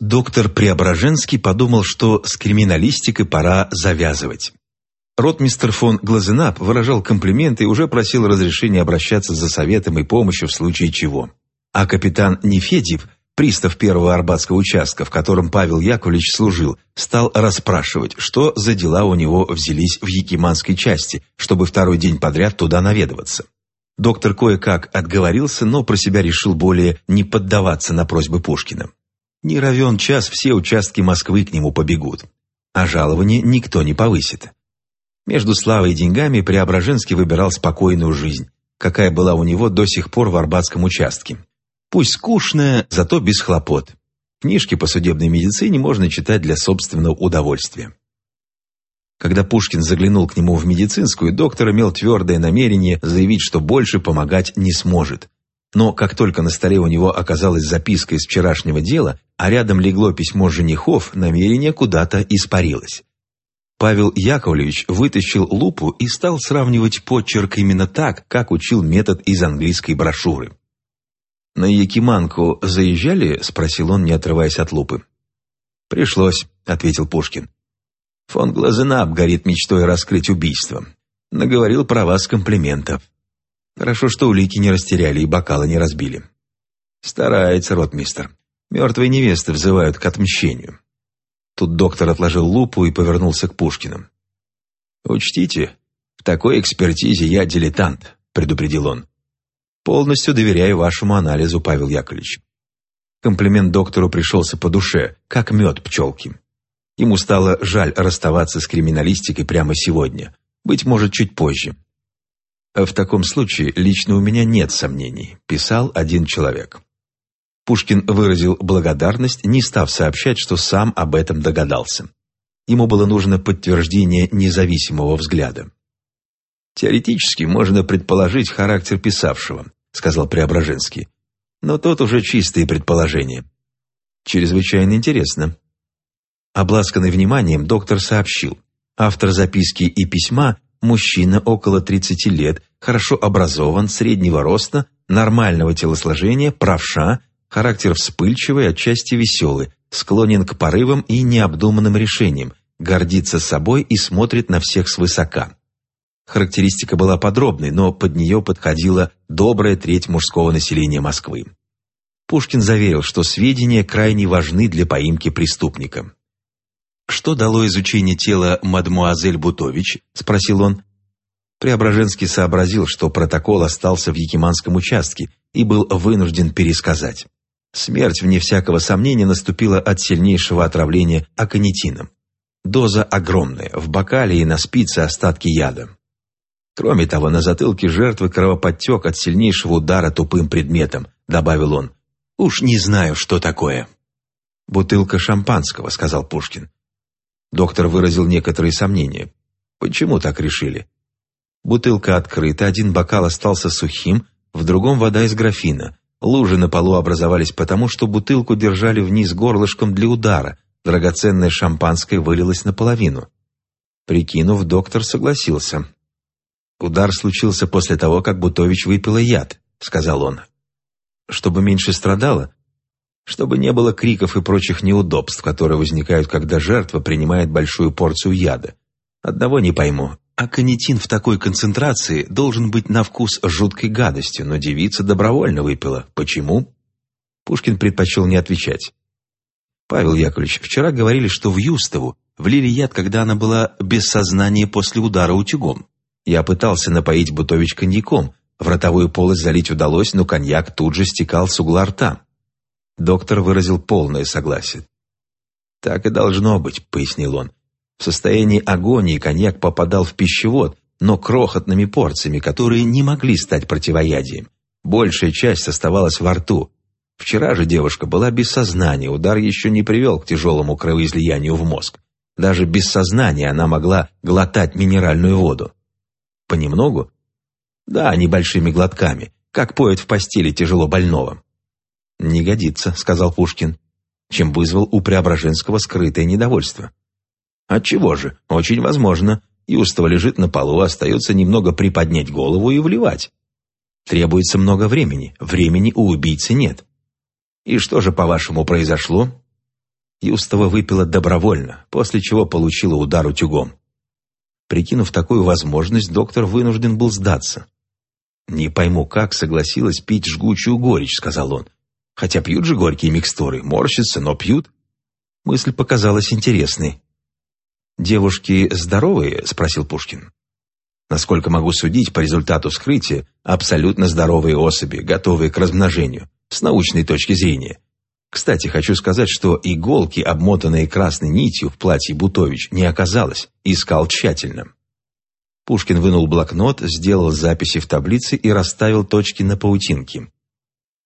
Доктор Преображенский подумал, что с криминалистикой пора завязывать. Ротмистер фон Глазенап выражал комплименты и уже просил разрешения обращаться за советом и помощью в случае чего. А капитан Нефедьев, пристав первого арбатского участка, в котором Павел Яковлевич служил, стал расспрашивать, что за дела у него взялись в Якиманской части, чтобы второй день подряд туда наведываться. Доктор кое-как отговорился, но про себя решил более не поддаваться на просьбы Пушкина. Не равен час все участки Москвы к нему побегут, а жалование никто не повысит. Между славой и деньгами Преображенский выбирал спокойную жизнь, какая была у него до сих пор в Арбатском участке. Пусть скучная, зато без хлопот. Книжки по судебной медицине можно читать для собственного удовольствия. Когда Пушкин заглянул к нему в медицинскую, доктор имел твердое намерение заявить, что больше помогать не сможет. Но как только на столе у него оказалась записка из вчерашнего дела, а рядом легло письмо женихов, намерение куда-то испарилось. Павел Яковлевич вытащил лупу и стал сравнивать почерк именно так, как учил метод из английской брошюры. «На Якиманку заезжали?» – спросил он, не отрываясь от лупы. «Пришлось», – ответил Пушкин. Фон Глазенап горит мечтой раскрыть убийство. Наговорил про вас комплиментов. Хорошо, что улики не растеряли и бокалы не разбили. Старается ротмистер. Мертвые невесты взывают к отмщению. Тут доктор отложил лупу и повернулся к Пушкину. «Учтите, в такой экспертизе я дилетант», — предупредил он. «Полностью доверяю вашему анализу, Павел Яковлевич». Комплимент доктору пришелся по душе, как мед пчелки. Ему стало жаль расставаться с криминалистикой прямо сегодня, быть может, чуть позже. «В таком случае лично у меня нет сомнений», – писал один человек. Пушкин выразил благодарность, не став сообщать, что сам об этом догадался. Ему было нужно подтверждение независимого взгляда. «Теоретически можно предположить характер писавшего», – сказал Преображенский. «Но тут уже чистые предположения». «Чрезвычайно интересно», Обласканный вниманием, доктор сообщил. Автор записки и письма – мужчина около 30 лет, хорошо образован, среднего роста, нормального телосложения, правша, характер вспыльчивый, отчасти веселый, склонен к порывам и необдуманным решениям, гордится собой и смотрит на всех свысока. Характеристика была подробной, но под нее подходила добрая треть мужского населения Москвы. Пушкин заверил, что сведения крайне важны для поимки преступника. «Что дало изучение тела мадмуазель Бутович?» – спросил он. Преображенский сообразил, что протокол остался в Якиманском участке и был вынужден пересказать. Смерть, вне всякого сомнения, наступила от сильнейшего отравления аконитином. Доза огромная, в бокале и на спице остатки яда. Кроме того, на затылке жертвы кровоподтек от сильнейшего удара тупым предметом, добавил он. «Уж не знаю, что такое». «Бутылка шампанского», — сказал Пушкин. Доктор выразил некоторые сомнения. Почему так решили? Бутылка открыта, один бокал остался сухим, в другом вода из графина. Лужи на полу образовались потому, что бутылку держали вниз горлышком для удара, драгоценное шампанское вылилось наполовину. Прикинув, доктор согласился. «Удар случился после того, как Бутович выпила яд», — сказал он. «Чтобы меньше страдала, чтобы не было криков и прочих неудобств, которые возникают, когда жертва принимает большую порцию яда. Одного не пойму. Аконитин в такой концентрации должен быть на вкус жуткой гадостью, но девица добровольно выпила. Почему? Пушкин предпочел не отвечать. Павел Яковлевич, вчера говорили, что в Юстову влили яд, когда она была без сознания после удара утюгом. Я пытался напоить Бутович коньяком. В ротовую полость залить удалось, но коньяк тут же стекал с угла рта. Доктор выразил полное согласие. «Так и должно быть», — пояснил он. В состоянии агонии коньяк попадал в пищевод, но крохотными порциями, которые не могли стать противоядием. Большая часть оставалась во рту. Вчера же девушка была без сознания, удар еще не привел к тяжелому кровоизлиянию в мозг. Даже без сознания она могла глотать минеральную воду. Понемногу? Да, небольшими глотками, как поет в постели тяжело больного. «Не годится», — сказал Пушкин, чем вызвал у Преображенского скрытое недовольство. «Отчего же? Очень возможно. Юстова лежит на полу, остается немного приподнять голову и вливать. Требуется много времени, времени у убийцы нет. И что же, по-вашему, произошло?» Юстова выпила добровольно, после чего получила удар утюгом. Прикинув такую возможность, доктор вынужден был сдаться. «Не пойму, как согласилась пить жгучую горечь», — сказал он. «Хотя пьют же горькие микстуры, морщатся, но пьют». Мысль показалась интересной. «Девушки здоровые?» — спросил Пушкин. «Насколько могу судить, по результату вскрытия, абсолютно здоровые особи, готовые к размножению, с научной точки зрения. Кстати, хочу сказать, что иголки, обмотанные красной нитью в платье Бутович, не оказалось, искал тщательно». Пушкин вынул блокнот, сделал записи в таблице и расставил точки на паутинке.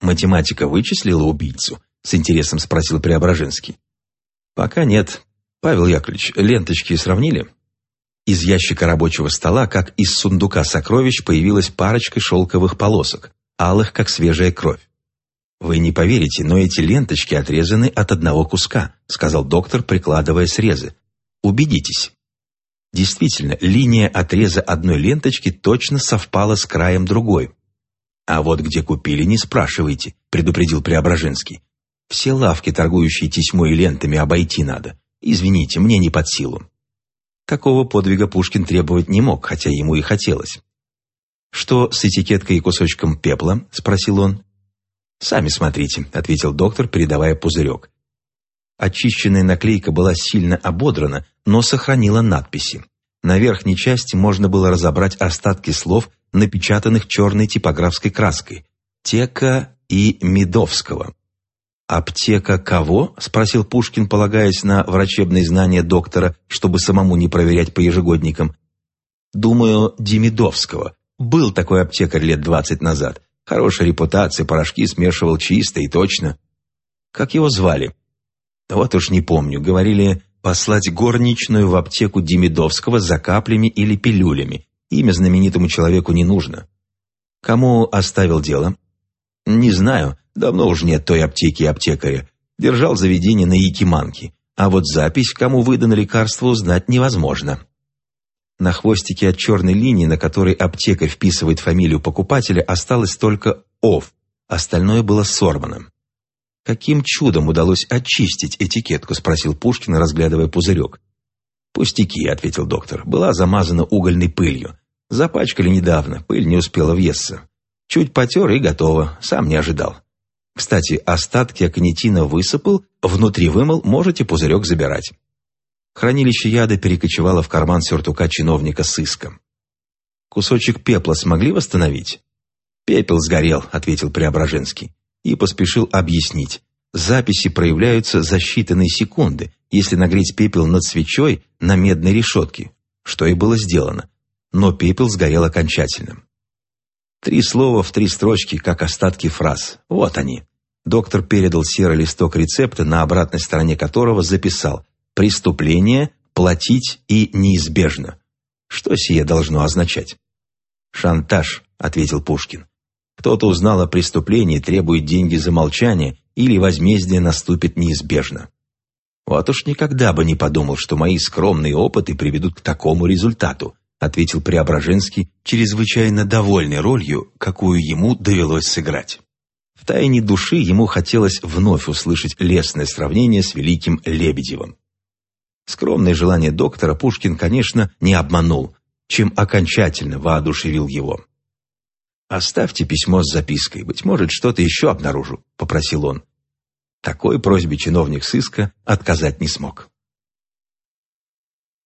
«Математика вычислила убийцу?» — с интересом спросил Преображенский. «Пока нет. Павел Яковлевич, ленточки сравнили?» Из ящика рабочего стола, как из сундука сокровищ, появилась парочка шелковых полосок, алых, как свежая кровь. «Вы не поверите, но эти ленточки отрезаны от одного куска», сказал доктор, прикладывая срезы. «Убедитесь». Действительно, линия отреза одной ленточки точно совпала с краем другой. «А вот где купили, не спрашивайте», — предупредил Преображенский. «Все лавки, торгующие тесьмой и лентами, обойти надо. Извините, мне не под силу». Такого подвига Пушкин требовать не мог, хотя ему и хотелось. «Что с этикеткой и кусочком пепла?» — спросил он. «Сами смотрите», — ответил доктор, передавая пузырек. Очищенная наклейка была сильно ободрана, но сохранила надписи. На верхней части можно было разобрать остатки слов, напечатанных черной типографской краской «Тека» и «Медовского». «Аптека кого?» – спросил Пушкин, полагаясь на врачебные знания доктора, чтобы самому не проверять по ежегодникам. «Думаю, Демидовского. Был такой аптекарь лет двадцать назад. Хорошая репутация, порошки смешивал чисто и точно. Как его звали? Вот уж не помню. Говорили, послать горничную в аптеку Демидовского за каплями или пилюлями. Имя знаменитому человеку не нужно. Кому оставил дело? Не знаю. Давно уж нет той аптеки и аптекаря. Держал заведение на Якиманке. А вот запись, кому выдано лекарство, узнать невозможно. На хвостике от черной линии, на которой аптека вписывает фамилию покупателя, осталось только «ов», остальное было сорвано. «Каким чудом удалось очистить этикетку?» – спросил Пушкин, разглядывая пузырек. «Пустяки», – ответил доктор, – «была замазана угольной пылью. Запачкали недавно, пыль не успела въесться. Чуть потер и готово, сам не ожидал. Кстати, остатки аконитина высыпал, внутри вымыл, можете пузырек забирать». Хранилище яда перекочевало в карман сюртука чиновника сыска. «Кусочек пепла смогли восстановить?» «Пепел сгорел», — ответил Преображенский. И поспешил объяснить. Записи проявляются за считанные секунды, если нагреть пепел над свечой на медной решетке, что и было сделано. Но пепел сгорел окончательно. Три слова в три строчки, как остатки фраз. Вот они. Доктор передал серый листок рецепта, на обратной стороне которого записал преступление, платить и неизбежно. Что сие должно означать? «Шантаж», — ответил Пушкин. «Кто-то узнал о преступлении, требует деньги за молчание, или возмездие наступит неизбежно». «Вот уж никогда бы не подумал, что мои скромные опыты приведут к такому результату», ответил Преображенский, чрезвычайно довольный ролью, какую ему довелось сыграть. В тайне души ему хотелось вновь услышать лестное сравнение с великим Лебедевым. Скромное желание доктора Пушкин, конечно, не обманул, чем окончательно воодушевил его. «Оставьте письмо с запиской, быть может, что-то еще обнаружу», — попросил он. Такой просьбе чиновник сыска отказать не смог.